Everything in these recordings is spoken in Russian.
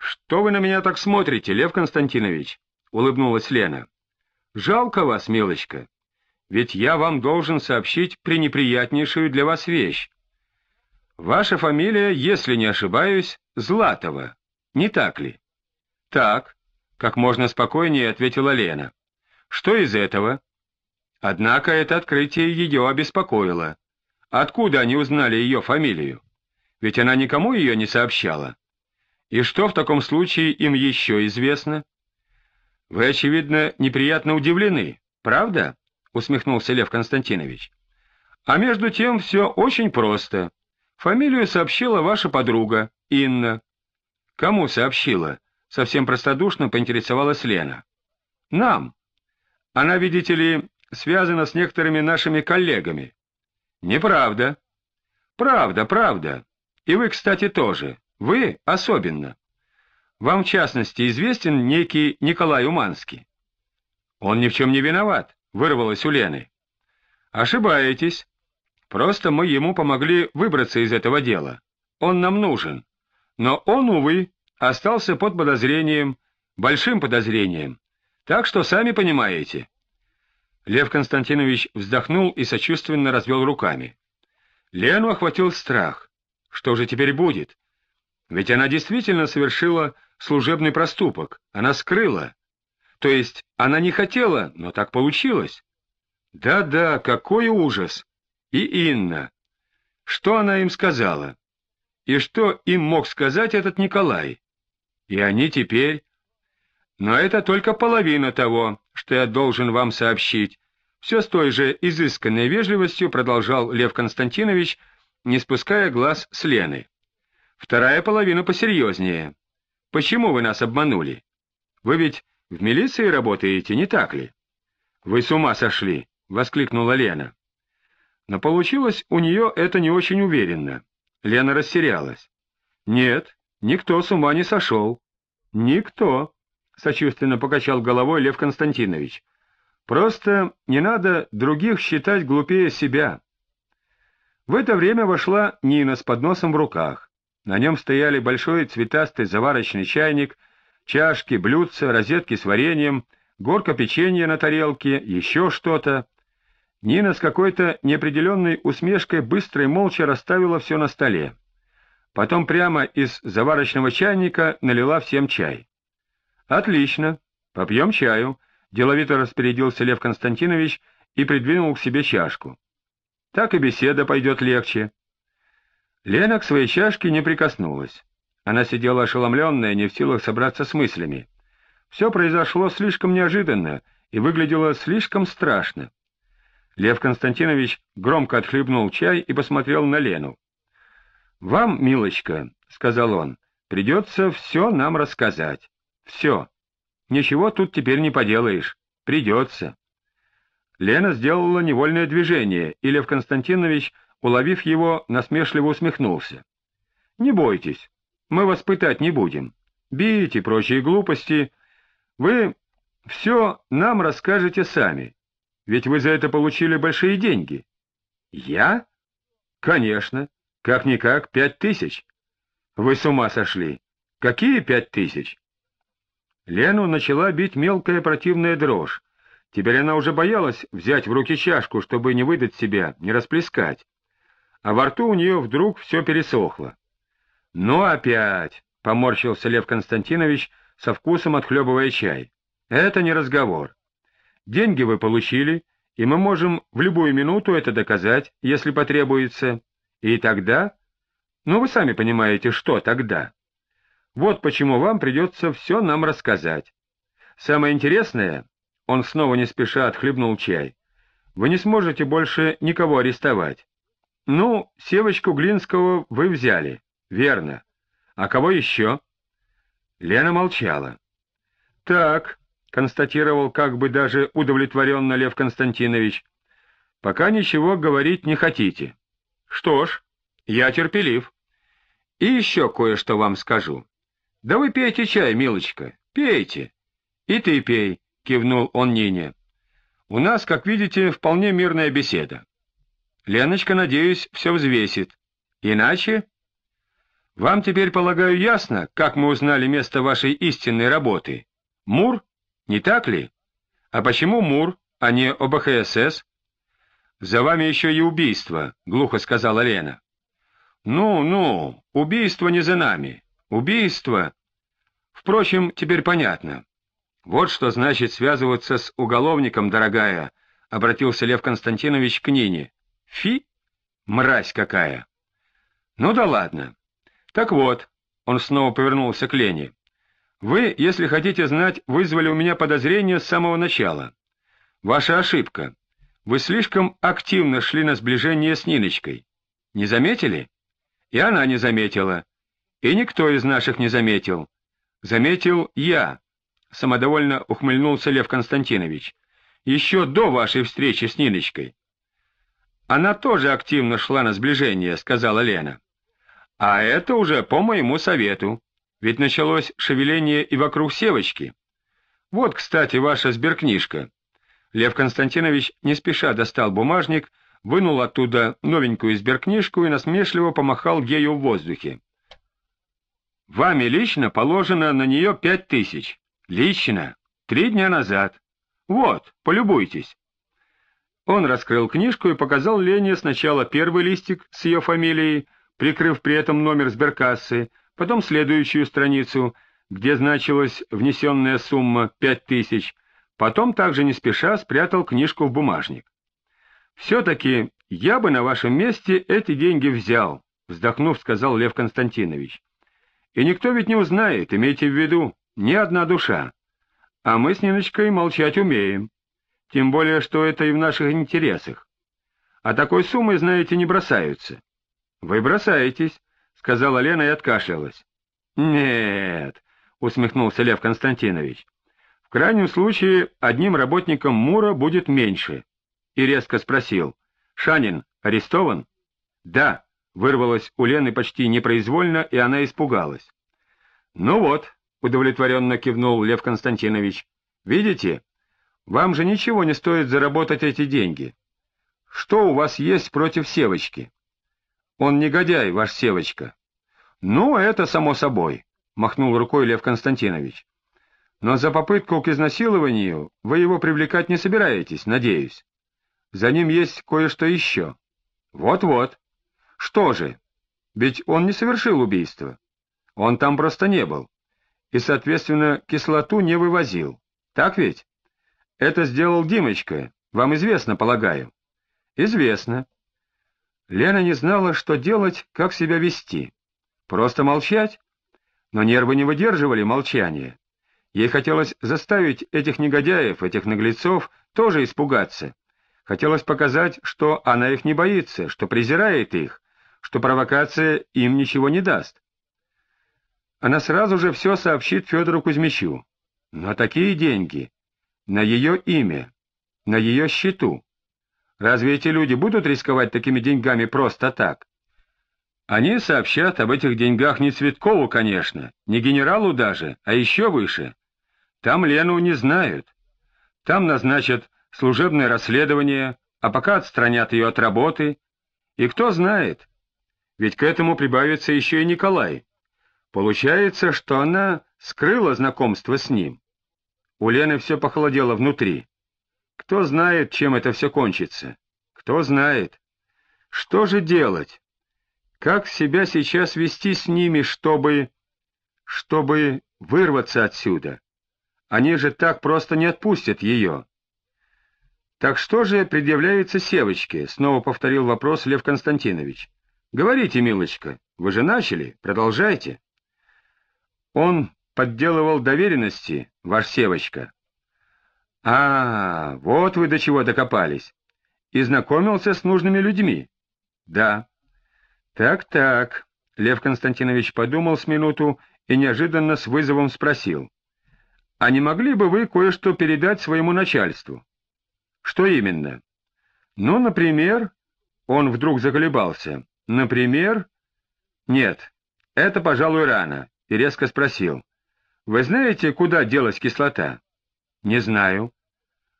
Что вы на меня так смотрите, Лев Константинович? — улыбнулась Лена. — Жалко вас, милочка. Ведь я вам должен сообщить пренеприятнейшую для вас вещь. Ваша фамилия, если не ошибаюсь, Златова, не так ли? — Так, — как можно спокойнее ответила Лена. — Что из этого? Однако это открытие ее обеспокоило. Откуда они узнали ее фамилию? Ведь она никому ее не сообщала. И что в таком случае им еще известно? Вы, очевидно, неприятно удивлены, правда? Усмехнулся Лев Константинович. А между тем все очень просто. Фамилию сообщила ваша подруга, Инна. Кому сообщила? Совсем простодушно поинтересовалась Лена. Нам. Она, видите ли, связана с некоторыми нашими коллегами. Неправда. Правда, правда. И вы, кстати, тоже. Вы особенно. Вам, в частности, известен некий Николай Уманский. Он ни в чем не виноват, вырвалось у Лены. Ошибаетесь. Просто мы ему помогли выбраться из этого дела. Он нам нужен. Но он, увы, остался под подозрением, большим подозрением. Так что сами понимаете. Лев Константинович вздохнул и сочувственно развел руками. Лену охватил страх. Что же теперь будет? Ведь она действительно совершила служебный проступок, она скрыла. То есть она не хотела, но так получилось. Да-да, какой ужас! И Инна. Что она им сказала? И что им мог сказать этот Николай? И они теперь... Но это только половина того, что я должен вам сообщить. Все с той же изысканной вежливостью продолжал Лев Константинович, не спуская глаз с Лены. Вторая половина посерьезнее. Почему вы нас обманули? Вы ведь в милиции работаете, не так ли? Вы с ума сошли, — воскликнула Лена. Но получилось у нее это не очень уверенно. Лена растерялась. Нет, никто с ума не сошел. Никто. — сочувственно покачал головой Лев Константинович. «Просто не надо других считать глупее себя». В это время вошла Нина с подносом в руках. На нем стояли большой цветастый заварочный чайник, чашки, блюдца, розетки с вареньем, горка печенья на тарелке, еще что-то. Нина с какой-то неопределенной усмешкой быстро и молча расставила все на столе. Потом прямо из заварочного чайника налила всем чай. «Отлично. Попьем чаю», — деловито распорядился Лев Константинович и придвинул к себе чашку. «Так и беседа пойдет легче». Лена к своей чашке не прикоснулась. Она сидела ошеломленная, не в силах собраться с мыслями. Все произошло слишком неожиданно и выглядело слишком страшно. Лев Константинович громко отхлебнул чай и посмотрел на Лену. «Вам, милочка, — сказал он, — придется все нам рассказать. Все. Ничего тут теперь не поделаешь. Придется. Лена сделала невольное движение, и Лев Константинович, уловив его, насмешливо усмехнулся. — Не бойтесь, мы вас пытать не будем. Бить и прочие глупости. Вы все нам расскажете сами, ведь вы за это получили большие деньги. — Я? — Конечно. Как-никак пять тысяч. Вы с ума сошли. Какие пять тысяч? Лену начала бить мелкая противная дрожь. Теперь она уже боялась взять в руки чашку, чтобы не выдать себя, не расплескать. А во рту у нее вдруг все пересохло. «Ну опять!» — поморщился Лев Константинович, со вкусом отхлебывая чай. «Это не разговор. Деньги вы получили, и мы можем в любую минуту это доказать, если потребуется. И тогда... Ну, вы сами понимаете, что тогда?» Вот почему вам придется все нам рассказать. Самое интересное, он снова не спеша отхлебнул чай, вы не сможете больше никого арестовать. Ну, Севочку Глинского вы взяли, верно. А кого еще? Лена молчала. Так, констатировал как бы даже удовлетворенно Лев Константинович, пока ничего говорить не хотите. Что ж, я терпелив. И еще кое-что вам скажу. — Да вы пейте чай, милочка, пейте. — И ты пей, — кивнул он Нине. — У нас, как видите, вполне мирная беседа. Леночка, надеюсь, все взвесит. Иначе... Вам теперь, полагаю, ясно, как мы узнали место вашей истинной работы? Мур? Не так ли? А почему Мур, а не ОБХСС? За вами еще и убийство, — глухо сказала Лена. Ну, ну, убийство не за нами. Убийство... Впрочем, теперь понятно. Вот что значит связываться с уголовником, дорогая, — обратился Лев Константинович к Нине. Фи? Мразь какая! Ну да ладно. Так вот, он снова повернулся к Лене. Вы, если хотите знать, вызвали у меня подозрение с самого начала. Ваша ошибка. Вы слишком активно шли на сближение с Ниночкой. Не заметили? И она не заметила. И никто из наших не заметил. Заметил я. Самодовольно ухмыльнулся Лев Константинович. Еще до вашей встречи с Ниночкой. Она тоже активно шла на сближение, сказала Лена. А это уже по моему совету, ведь началось шевеление и вокруг Севочки. Вот, кстати, ваша сберкнижка. Лев Константинович не спеша достал бумажник, вынул оттуда новенькую сберкнижку и насмешливо помахал ею в воздухе. Вами лично положено на нее пять тысяч. Лично. Три дня назад. Вот, полюбуйтесь. Он раскрыл книжку и показал Лене сначала первый листик с ее фамилией, прикрыв при этом номер сберкассы, потом следующую страницу, где значилась внесенная сумма пять тысяч, потом также не спеша спрятал книжку в бумажник. «Все-таки я бы на вашем месте эти деньги взял», — вздохнув, сказал Лев Константинович. «И никто ведь не узнает, имейте в виду, ни одна душа. А мы с Ниночкой молчать умеем, тем более, что это и в наших интересах. А такой суммой, знаете, не бросаются». — Вы бросаетесь, — сказала Лена и откашлялась. — Нет, — усмехнулся Лев Константинович. — В крайнем случае одним работником Мура будет меньше. И резко спросил. — Шанин арестован? — Да, — вырвалось у Лены почти непроизвольно, и она испугалась. — Ну вот, — удовлетворенно кивнул Лев Константинович. — Видите, вам же ничего не стоит заработать эти деньги. Что у вас есть против Севочки? — он негодяй, ваш Севочка. — Ну, это само собой, — махнул рукой Лев Константинович. — Но за попытку к изнасилованию вы его привлекать не собираетесь, надеюсь. За ним есть кое-что еще. Вот-вот. Что же? Ведь он не совершил убийство. Он там просто не был. И, соответственно, кислоту не вывозил. Так ведь? Это сделал Димочка, вам известно, полагаю. Известно. Лена не знала, что делать, как себя вести. Просто молчать? Но нервы не выдерживали молчания. Ей хотелось заставить этих негодяев, этих наглецов, тоже испугаться. Хотелось показать, что она их не боится, что презирает их, что провокация им ничего не даст. Она сразу же все сообщит Федору Кузьмичу. Но такие деньги, на ее имя, на ее счету. Разве эти люди будут рисковать такими деньгами просто так? Они сообщат об этих деньгах не Цветкову, конечно, не генералу даже, а еще выше. Там Лену не знают. Там назначат служебное расследование, а пока отстранят ее от работы. И кто знает, ведь к этому прибавится еще и Николай. Получается, что она скрыла знакомство с ним. У Лены все похолодело внутри. Кто знает, чем это все кончится? Кто знает? Что же делать? Как себя сейчас вести с ними, чтобы... чтобы вырваться отсюда? Они же так просто не отпустят ее. Так что же предъявляется Севочке? Снова повторил вопрос Лев Константинович. Говорите, милочка, вы же начали, продолжайте. Он подделывал доверенности, ваш Севочка. А, вот вы до чего докопались. И знакомился с нужными людьми. Да. Так-так. Лев Константинович подумал с минуту и неожиданно с вызовом спросил. А не могли бы вы кое-что передать своему начальству? Что именно? Ну, например... Он вдруг заколебался. Например... Нет, это, пожалуй, рано. И резко спросил. Вы знаете, куда делась кислота? Не знаю.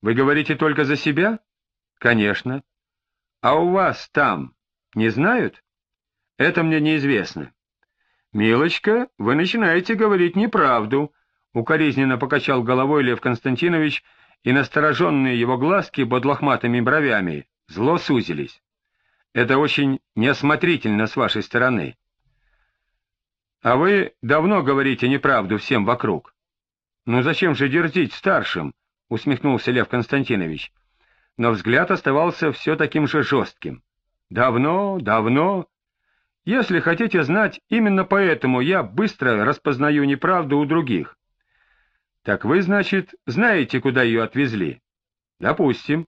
Вы говорите только за себя? Конечно. А у вас там не знают? Это мне неизвестно. «Милочка, вы начинаете говорить неправду», — укоризненно покачал головой Лев Константинович, и настороженные его глазки под лохматыми бровями зло сузились. «Это очень неосмотрительно с вашей стороны». «А вы давно говорите неправду всем вокруг». «Ну зачем же дерзить старшим?» — усмехнулся Лев Константинович. Но взгляд оставался все таким же жестким. «Давно, давно...» Если хотите знать, именно поэтому я быстро распознаю неправду у других. Так вы, значит, знаете, куда ее отвезли? Допустим.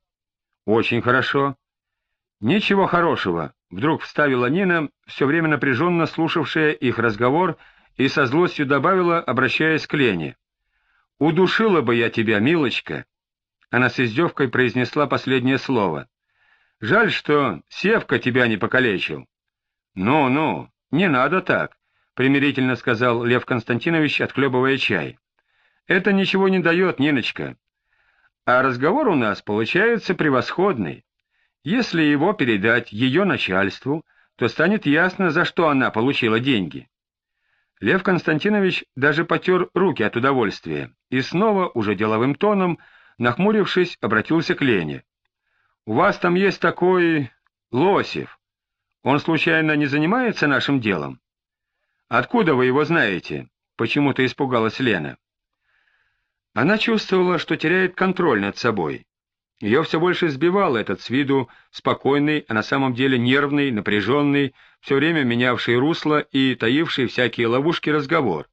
Очень хорошо. Ничего хорошего, вдруг вставила Нина, все время напряженно слушавшая их разговор, и со злостью добавила, обращаясь к Лене. «Удушила бы я тебя, милочка!» Она с издевкой произнесла последнее слово. «Жаль, что Севка тебя не покалечил. «Ну-ну, не надо так», — примирительно сказал Лев Константинович, отхлебывая чай. «Это ничего не дает, Ниночка. А разговор у нас получается превосходный. Если его передать ее начальству, то станет ясно, за что она получила деньги». Лев Константинович даже потер руки от удовольствия и снова, уже деловым тоном, нахмурившись, обратился к Лене. «У вас там есть такой... Лосев. Он случайно не занимается нашим делом? Откуда вы его знаете? Почему-то испугалась Лена. Она чувствовала, что теряет контроль над собой. Ее все больше сбивал этот с виду спокойный, а на самом деле нервный, напряженный, все время менявший русло и таивший всякие ловушки разговор.